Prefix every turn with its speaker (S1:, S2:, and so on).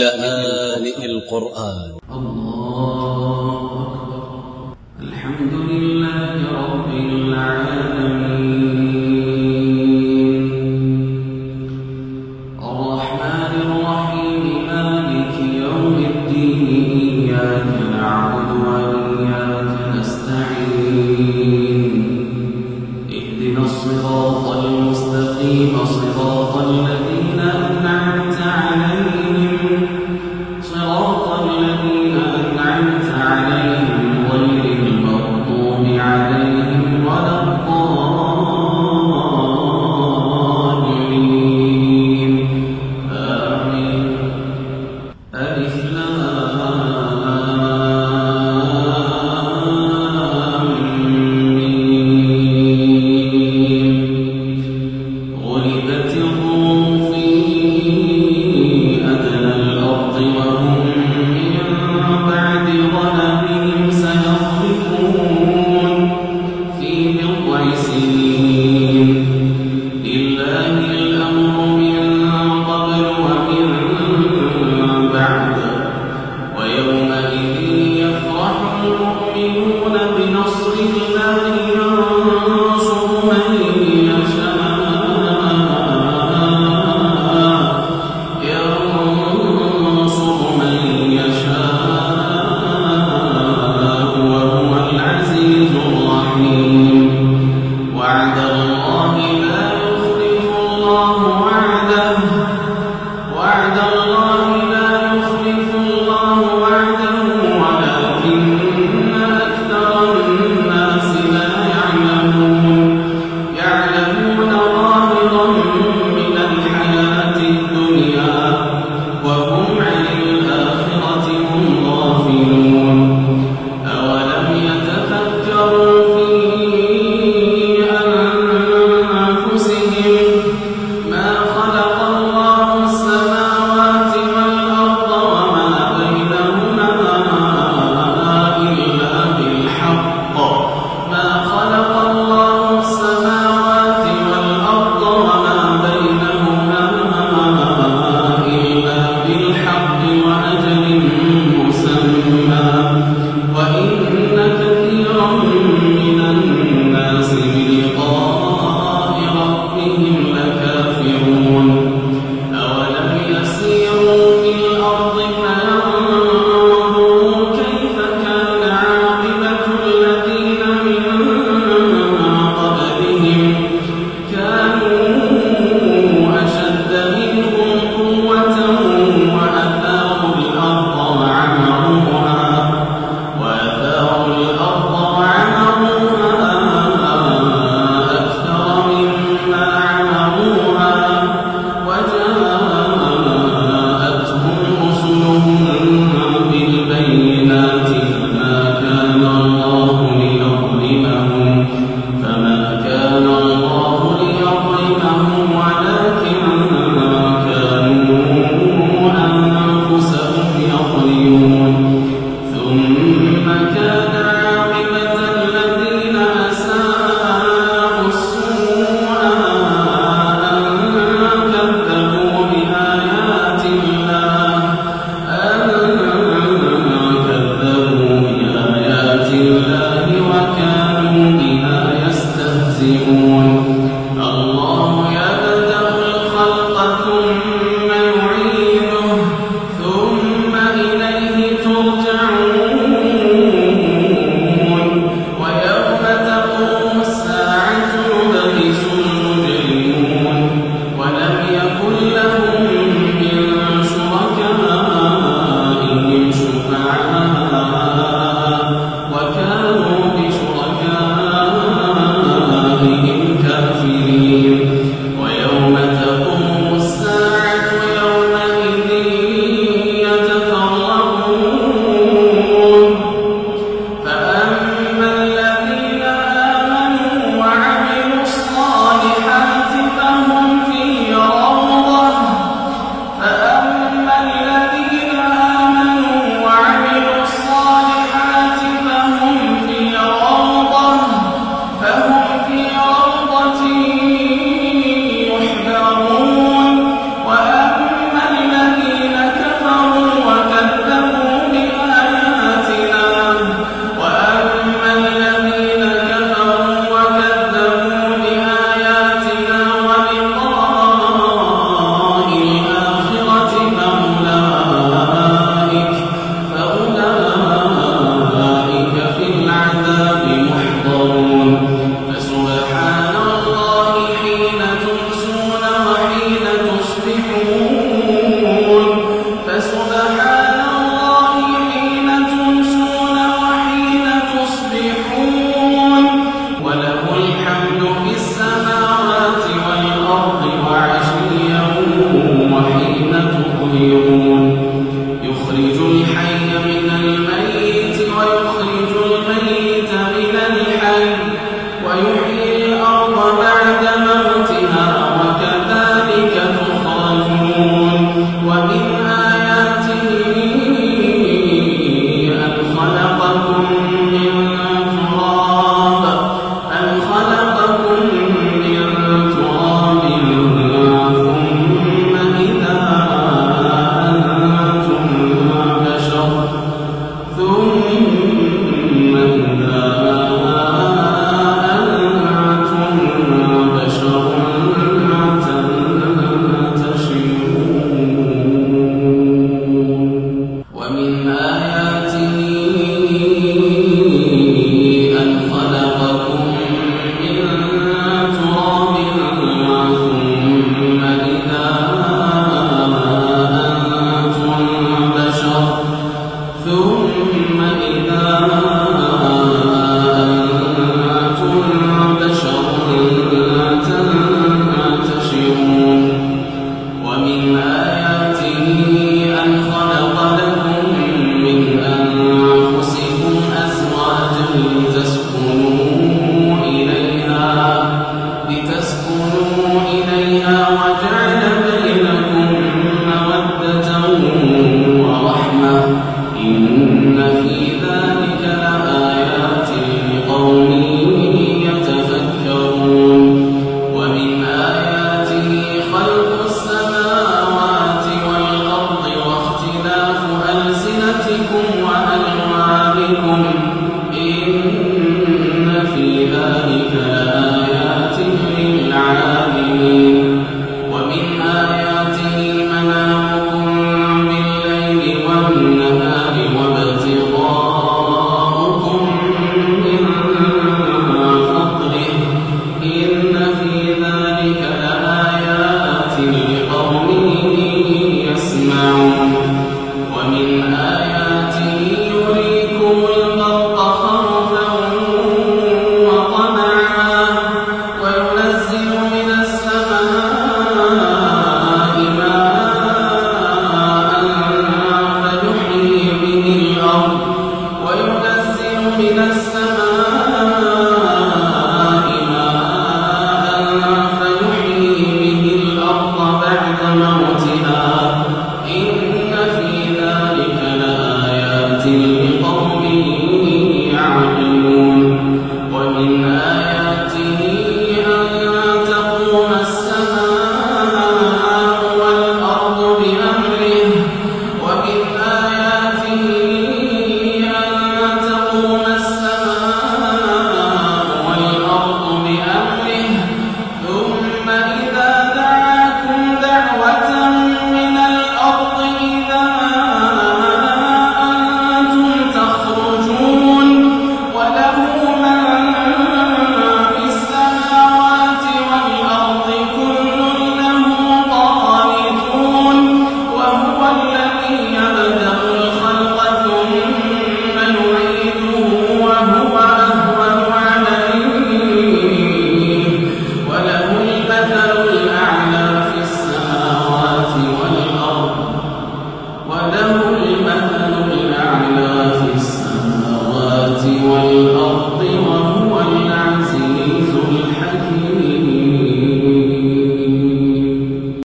S1: لآن القرآن.
S2: الله أكبر لله رب الرحمن الرحيم مالك يوم الدين إياك الرحيم. ومن آياته